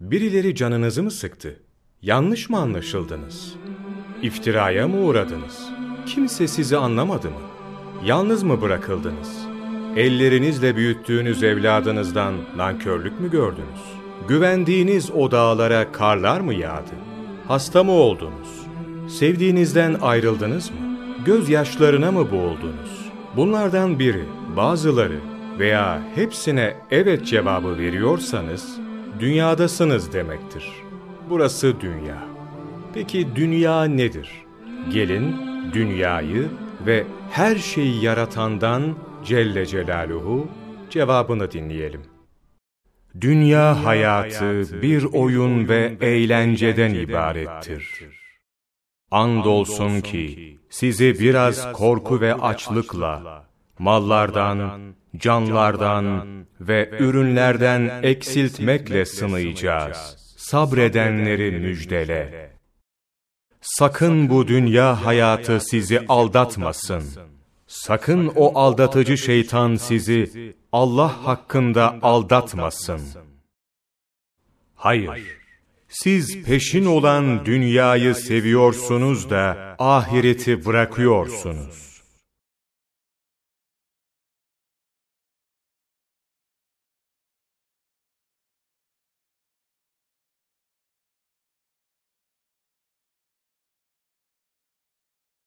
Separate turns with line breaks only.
Birileri canınızı mı sıktı? Yanlış mı anlaşıldınız? İftiraya mı uğradınız? Kimse sizi anlamadı mı? Yalnız mı bırakıldınız? Ellerinizle büyüttüğünüz evladınızdan nankörlük mü gördünüz? Güvendiğiniz o dağlara karlar mı yağdı? Hasta mı oldunuz? Sevdiğinizden ayrıldınız mı? Gözyaşlarına mı boğuldunuz? Bunlardan biri, bazıları veya hepsine evet cevabı veriyorsanız, dünyadasınız demektir. Burası dünya. Peki dünya nedir? Gelin dünyayı ve her şeyi yaratandan Celle Celaluhu cevabını dinleyelim. Dünya hayatı bir oyun ve eğlenceden ibarettir. Andolsun ki sizi biraz korku ve açlıkla, mallardan, canlardan ve ürünlerden eksiltmekle sınayacağız. Sabredenleri müjdele. Sakın bu dünya hayatı sizi aldatmasın. Sakın o aldatıcı şeytan sizi Allah hakkında aldatmasın. Hayır, siz peşin olan dünyayı seviyorsunuz da ahireti bırakıyorsunuz.